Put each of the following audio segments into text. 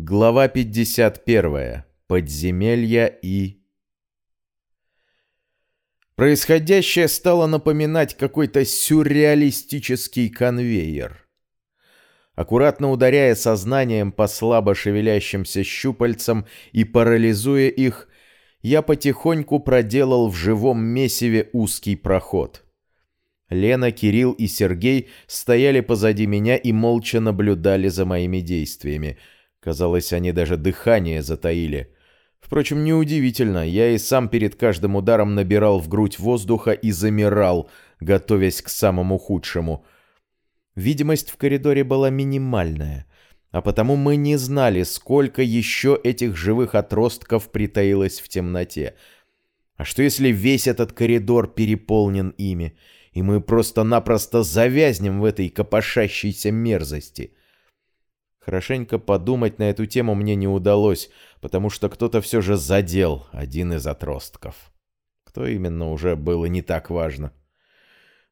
Глава 51. Подземелья и... Происходящее стало напоминать какой-то сюрреалистический конвейер. Аккуратно ударяя сознанием по слабо шевелящимся щупальцам и парализуя их, я потихоньку проделал в живом месиве узкий проход. Лена, Кирилл и Сергей стояли позади меня и молча наблюдали за моими действиями — Казалось, они даже дыхание затаили. Впрочем, неудивительно, я и сам перед каждым ударом набирал в грудь воздуха и замирал, готовясь к самому худшему. Видимость в коридоре была минимальная, а потому мы не знали, сколько еще этих живых отростков притаилось в темноте. А что если весь этот коридор переполнен ими, и мы просто-напросто завязнем в этой копошащейся мерзости — Хорошенько подумать на эту тему мне не удалось, потому что кто-то все же задел один из отростков. Кто именно, уже было не так важно.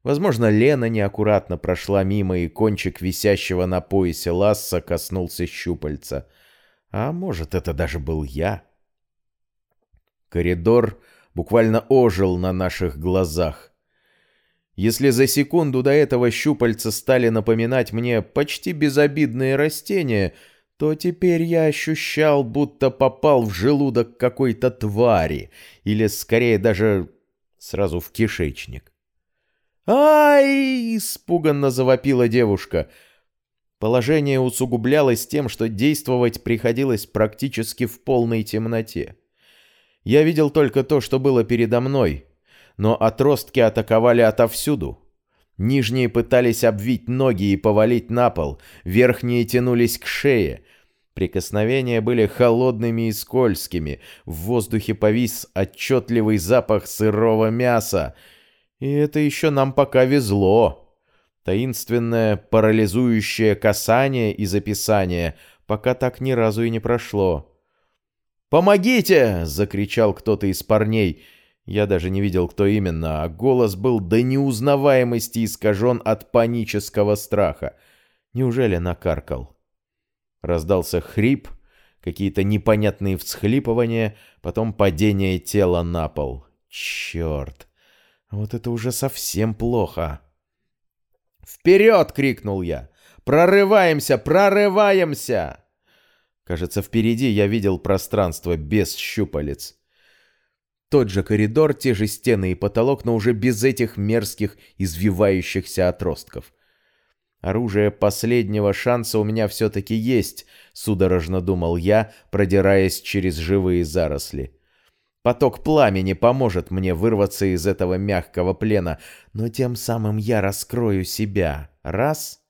Возможно, Лена неаккуратно прошла мимо, и кончик висящего на поясе ласса коснулся щупальца. А может, это даже был я? Коридор буквально ожил на наших глазах. Если за секунду до этого щупальца стали напоминать мне почти безобидные растения, то теперь я ощущал, будто попал в желудок какой-то твари, или скорее даже сразу в кишечник. «Ай!» — испуганно завопила девушка. Положение усугублялось тем, что действовать приходилось практически в полной темноте. Я видел только то, что было передо мной, но отростки атаковали отовсюду. Нижние пытались обвить ноги и повалить на пол, верхние тянулись к шее. Прикосновения были холодными и скользкими, в воздухе повис отчетливый запах сырого мяса. И это еще нам пока везло. Таинственное парализующее касание из описания пока так ни разу и не прошло. «Помогите!» — закричал кто-то из парней — я даже не видел, кто именно, а голос был до неузнаваемости искажен от панического страха. Неужели накаркал? Раздался хрип, какие-то непонятные всхлипывания, потом падение тела на пол. Черт! Вот это уже совсем плохо. «Вперед!» — крикнул я. «Прорываемся! Прорываемся!» Кажется, впереди я видел пространство без щупалец. Тот же коридор, те же стены и потолок, но уже без этих мерзких извивающихся отростков. Оружие последнего шанса у меня все-таки есть, судорожно думал я, продираясь через живые заросли. Поток пламени поможет мне вырваться из этого мягкого плена, но тем самым я раскрою себя. Раз.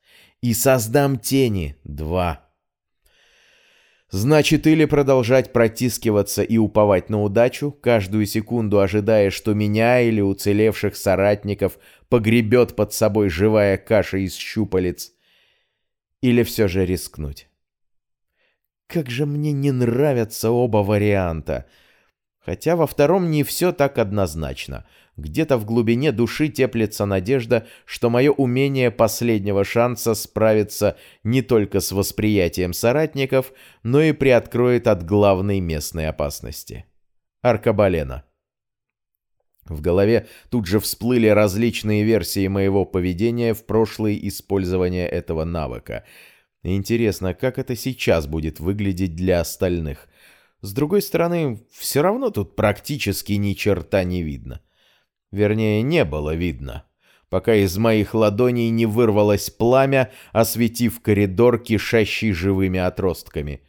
И создам тени. Два. Значит, или продолжать протискиваться и уповать на удачу, каждую секунду ожидая, что меня или уцелевших соратников погребет под собой живая каша из щупалец, или все же рискнуть. Как же мне не нравятся оба варианта. Хотя во втором не все так однозначно. Где-то в глубине души теплится надежда, что мое умение последнего шанса справиться не только с восприятием соратников, но и приоткроет от главной местной опасности. Аркабалена. В голове тут же всплыли различные версии моего поведения в прошлое использование этого навыка. Интересно, как это сейчас будет выглядеть для остальных. С другой стороны, все равно тут практически ни черта не видно. Вернее, не было видно, пока из моих ладоней не вырвалось пламя, осветив коридор, кишащий живыми отростками.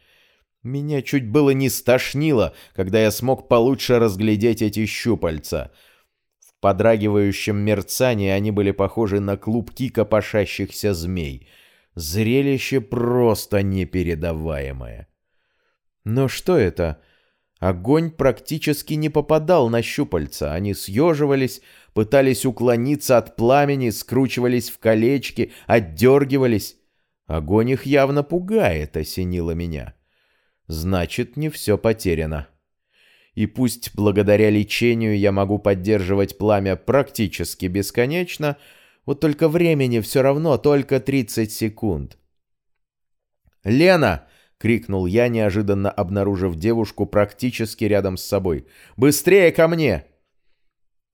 Меня чуть было не стошнило, когда я смог получше разглядеть эти щупальца. В подрагивающем мерцании они были похожи на клубки копошащихся змей. Зрелище просто непередаваемое. Но что это? Огонь практически не попадал на щупальца, они съеживались, пытались уклониться от пламени, скручивались в колечки, отдергивались. Огонь их явно пугает, осенило меня. Значит, не все потеряно. И пусть благодаря лечению я могу поддерживать пламя практически бесконечно, вот только времени все равно только 30 секунд. «Лена!» — крикнул я, неожиданно обнаружив девушку практически рядом с собой. «Быстрее ко мне!»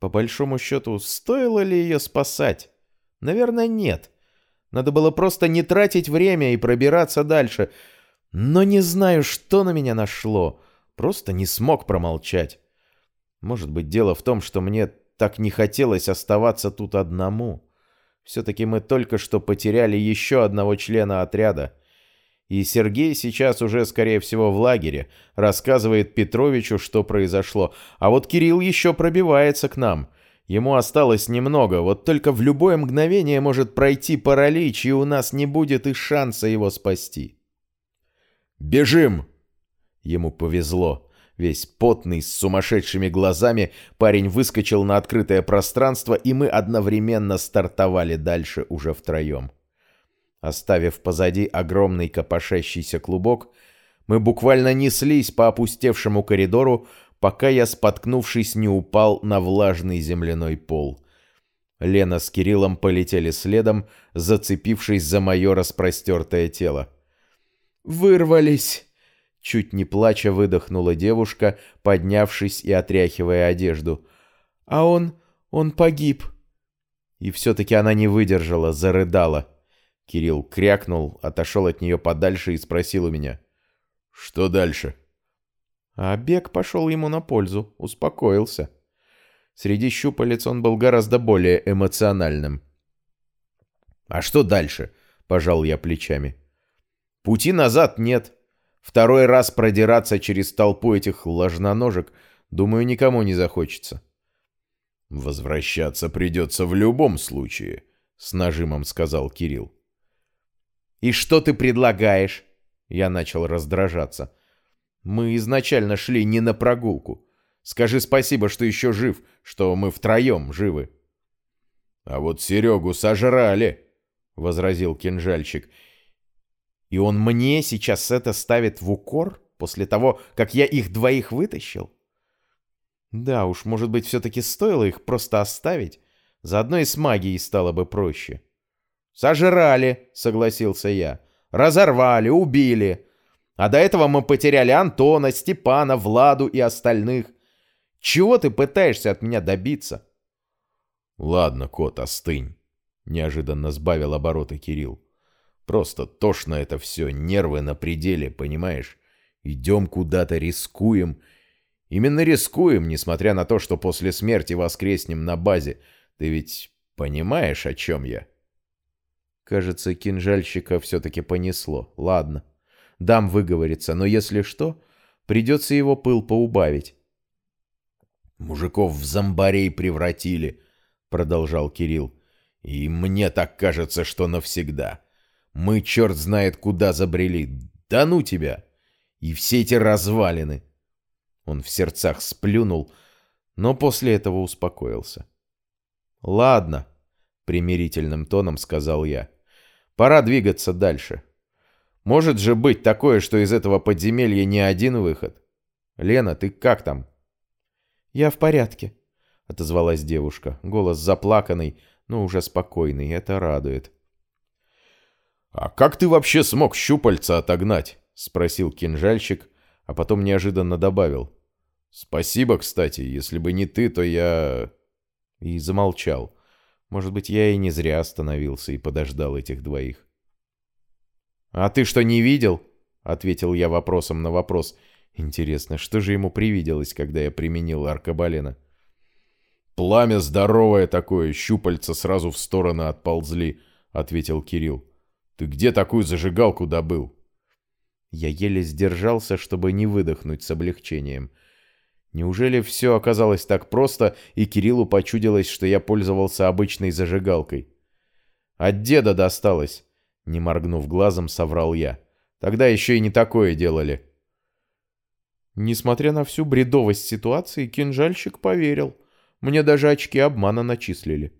По большому счету, стоило ли ее спасать? Наверное, нет. Надо было просто не тратить время и пробираться дальше. Но не знаю, что на меня нашло. Просто не смог промолчать. Может быть, дело в том, что мне так не хотелось оставаться тут одному. Все-таки мы только что потеряли еще одного члена отряда. И Сергей сейчас уже, скорее всего, в лагере, рассказывает Петровичу, что произошло. А вот Кирилл еще пробивается к нам. Ему осталось немного, вот только в любое мгновение может пройти паралич, и у нас не будет и шанса его спасти. «Бежим!» Ему повезло. Весь потный, с сумасшедшими глазами, парень выскочил на открытое пространство, и мы одновременно стартовали дальше уже втроем. Оставив позади огромный копошащийся клубок, мы буквально неслись по опустевшему коридору, пока я, споткнувшись, не упал на влажный земляной пол. Лена с Кириллом полетели следом, зацепившись за мое распростертое тело. «Вырвались!» Чуть не плача выдохнула девушка, поднявшись и отряхивая одежду. «А он... он погиб!» И все-таки она не выдержала, зарыдала. Кирилл крякнул, отошел от нее подальше и спросил у меня. «Что дальше?» А бег пошел ему на пользу, успокоился. Среди щупалец он был гораздо более эмоциональным. «А что дальше?» — пожал я плечами. «Пути назад нет. Второй раз продираться через толпу этих ложноножек, думаю, никому не захочется». «Возвращаться придется в любом случае», — с нажимом сказал Кирилл. «И что ты предлагаешь?» Я начал раздражаться. «Мы изначально шли не на прогулку. Скажи спасибо, что еще жив, что мы втроем живы». «А вот Серегу сожрали», — возразил кинжальщик. «И он мне сейчас это ставит в укор после того, как я их двоих вытащил?» «Да уж, может быть, все-таки стоило их просто оставить? Заодно и с магией стало бы проще». «Сожрали», — согласился я. «Разорвали, убили. А до этого мы потеряли Антона, Степана, Владу и остальных. Чего ты пытаешься от меня добиться?» «Ладно, кот, остынь», — неожиданно сбавил обороты Кирилл. «Просто тошно это все, нервы на пределе, понимаешь? Идем куда-то, рискуем. Именно рискуем, несмотря на то, что после смерти воскреснем на базе. Ты ведь понимаешь, о чем я?» Кажется, кинжальщика все-таки понесло. Ладно. Дам выговориться, но если что, придется его пыл поубавить. «Мужиков в зомбарей превратили», — продолжал Кирилл. «И мне так кажется, что навсегда. Мы черт знает куда забрели. Да ну тебя! И все эти развалины!» Он в сердцах сплюнул, но после этого успокоился. «Ладно», — примирительным тоном сказал я. Пора двигаться дальше. Может же быть такое, что из этого подземелья не один выход? Лена, ты как там? Я в порядке, отозвалась девушка. Голос заплаканный, но уже спокойный. Это радует. А как ты вообще смог щупальца отогнать? Спросил кинжальщик, а потом неожиданно добавил. Спасибо, кстати. Если бы не ты, то я... И замолчал. Может быть, я и не зря остановился и подождал этих двоих. «А ты что, не видел?» — ответил я вопросом на вопрос. Интересно, что же ему привиделось, когда я применил аркабалена? «Пламя здоровое такое, щупальца сразу в стороны отползли», — ответил Кирилл. «Ты где такую зажигалку добыл?» Я еле сдержался, чтобы не выдохнуть с облегчением — Неужели все оказалось так просто, и Кириллу почудилось, что я пользовался обычной зажигалкой? От деда досталось, не моргнув глазом, соврал я. Тогда еще и не такое делали. Несмотря на всю бредовость ситуации, кинжальщик поверил. Мне даже очки обмана начислили.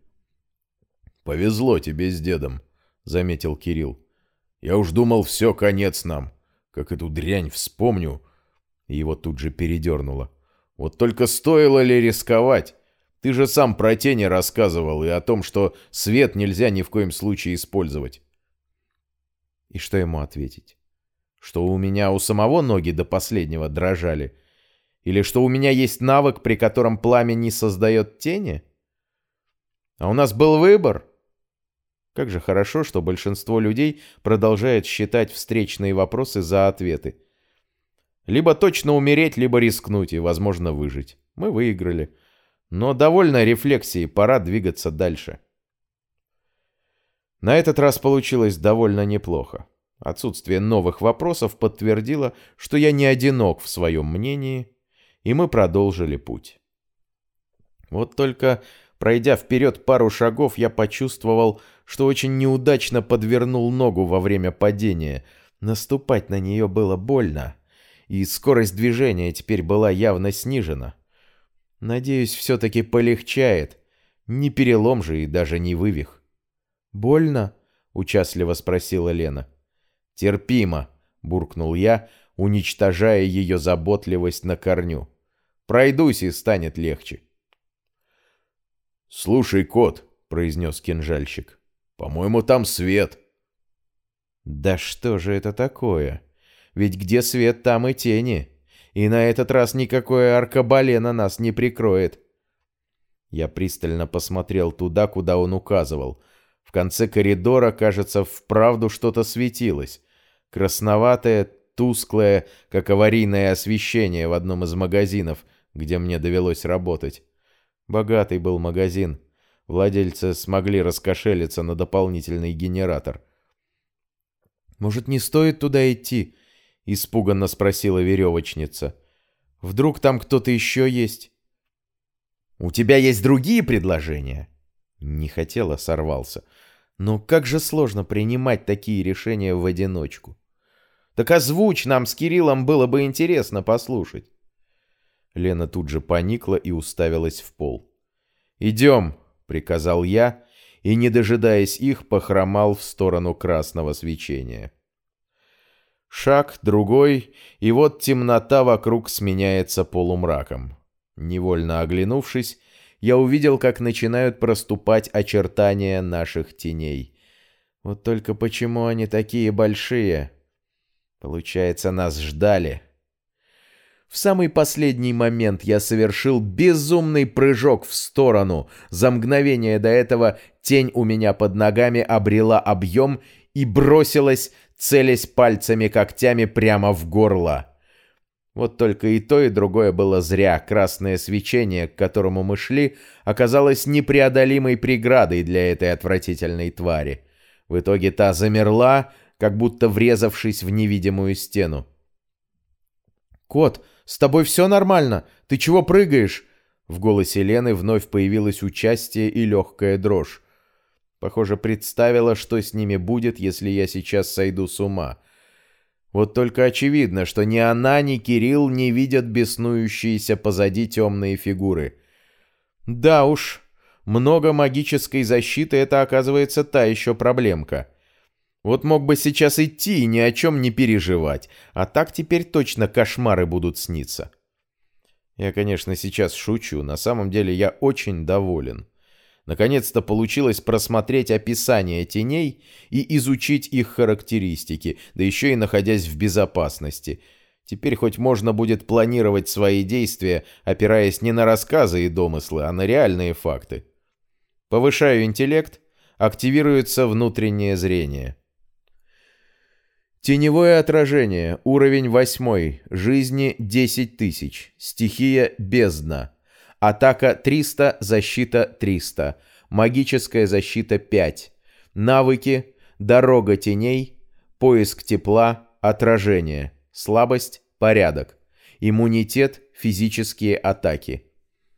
«Повезло тебе с дедом», — заметил Кирилл. «Я уж думал, все, конец нам. Как эту дрянь вспомню». Его тут же передернуло. Вот только стоило ли рисковать? Ты же сам про тени рассказывал и о том, что свет нельзя ни в коем случае использовать. И что ему ответить? Что у меня у самого ноги до последнего дрожали? Или что у меня есть навык, при котором пламя не создает тени? А у нас был выбор. Как же хорошо, что большинство людей продолжает считать встречные вопросы за ответы. Либо точно умереть, либо рискнуть и, возможно, выжить. Мы выиграли. Но довольно рефлексии, пора двигаться дальше. На этот раз получилось довольно неплохо. Отсутствие новых вопросов подтвердило, что я не одинок в своем мнении, и мы продолжили путь. Вот только, пройдя вперед пару шагов, я почувствовал, что очень неудачно подвернул ногу во время падения. Наступать на нее было больно, и скорость движения теперь была явно снижена. Надеюсь, все-таки полегчает. Не перелом же и даже не вывих. «Больно?» — участливо спросила Лена. «Терпимо», — буркнул я, уничтожая ее заботливость на корню. «Пройдусь, и станет легче». «Слушай, кот», — произнес кинжальщик, — «по-моему, там свет». «Да что же это такое? Ведь где свет, там и тени. И на этот раз никакое аркабалена нас не прикроет». Я пристально посмотрел туда, куда он указывал. В конце коридора, кажется, вправду что-то светилось. Красноватое, тусклое, как аварийное освещение в одном из магазинов, где мне довелось работать. Богатый был магазин. Владельцы смогли раскошелиться на дополнительный генератор. «Может, не стоит туда идти?» — испуганно спросила веревочница. «Вдруг там кто-то еще есть?» «У тебя есть другие предложения?» Не хотела, сорвался. Но как же сложно принимать такие решения в одиночку. Так озвучь нам с Кириллом, было бы интересно послушать. Лена тут же поникла и уставилась в пол. «Идем», — приказал я, и, не дожидаясь их, похромал в сторону красного свечения. Шаг, другой, и вот темнота вокруг сменяется полумраком. Невольно оглянувшись, я увидел, как начинают проступать очертания наших теней. Вот только почему они такие большие? Получается, нас ждали. В самый последний момент я совершил безумный прыжок в сторону. За мгновение до этого тень у меня под ногами обрела объем и бросилась, целясь пальцами-когтями прямо в горло. Вот только и то, и другое было зря. Красное свечение, к которому мы шли, оказалось непреодолимой преградой для этой отвратительной твари. В итоге та замерла, как будто врезавшись в невидимую стену. «Кот, с тобой все нормально? Ты чего прыгаешь?» В голосе Лены вновь появилось участие и легкая дрожь. Похоже, представила, что с ними будет, если я сейчас сойду с ума. Вот только очевидно, что ни она, ни Кирилл не видят беснующиеся позади темные фигуры. Да уж, много магической защиты — это, оказывается, та еще проблемка. Вот мог бы сейчас идти и ни о чем не переживать, а так теперь точно кошмары будут сниться. Я, конечно, сейчас шучу, на самом деле я очень доволен. Наконец-то получилось просмотреть описание теней и изучить их характеристики, да еще и находясь в безопасности. Теперь хоть можно будет планировать свои действия, опираясь не на рассказы и домыслы, а на реальные факты. Повышаю интеллект, активируется внутреннее зрение. Теневое отражение. Уровень 8. Жизни 10 тысяч. Стихия бездна. Атака 300, защита 300. Магическая защита 5. Навыки. Дорога теней. Поиск тепла. Отражение. Слабость. Порядок. Иммунитет. Физические атаки.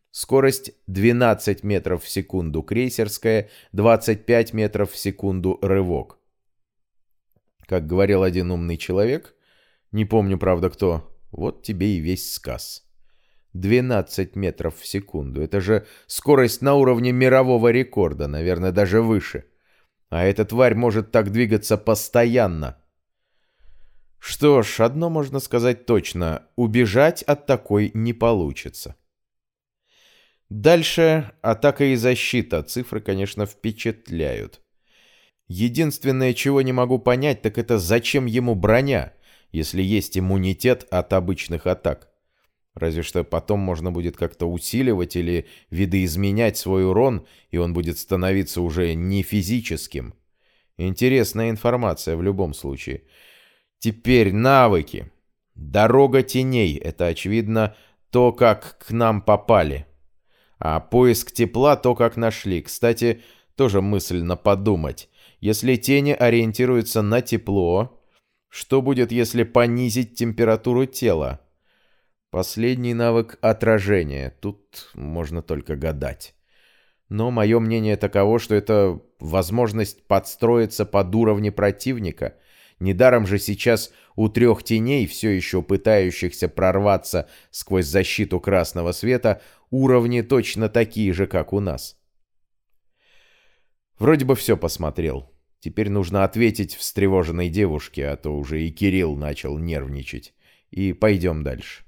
Скорость 12 метров в секунду крейсерская, 25 метров в секунду рывок. Как говорил один умный человек, не помню, правда, кто, вот тебе и весь сказ. 12 метров в секунду. Это же скорость на уровне мирового рекорда, наверное, даже выше. А эта тварь может так двигаться постоянно. Что ж, одно можно сказать точно. Убежать от такой не получится. Дальше атака и защита. Цифры, конечно, впечатляют. Единственное, чего не могу понять, так это зачем ему броня, если есть иммунитет от обычных атак. Разве что потом можно будет как-то усиливать или видоизменять свой урон, и он будет становиться уже не физическим. Интересная информация в любом случае. Теперь навыки. Дорога теней — это, очевидно, то, как к нам попали. А поиск тепла — то, как нашли. Кстати, тоже мысленно подумать. Если тени ориентируются на тепло, что будет, если понизить температуру тела? Последний навык — отражение. Тут можно только гадать. Но мое мнение таково, что это возможность подстроиться под уровни противника. Недаром же сейчас у трех теней, все еще пытающихся прорваться сквозь защиту красного света, уровни точно такие же, как у нас. Вроде бы все посмотрел. Теперь нужно ответить встревоженной девушке, а то уже и Кирилл начал нервничать. И пойдем дальше.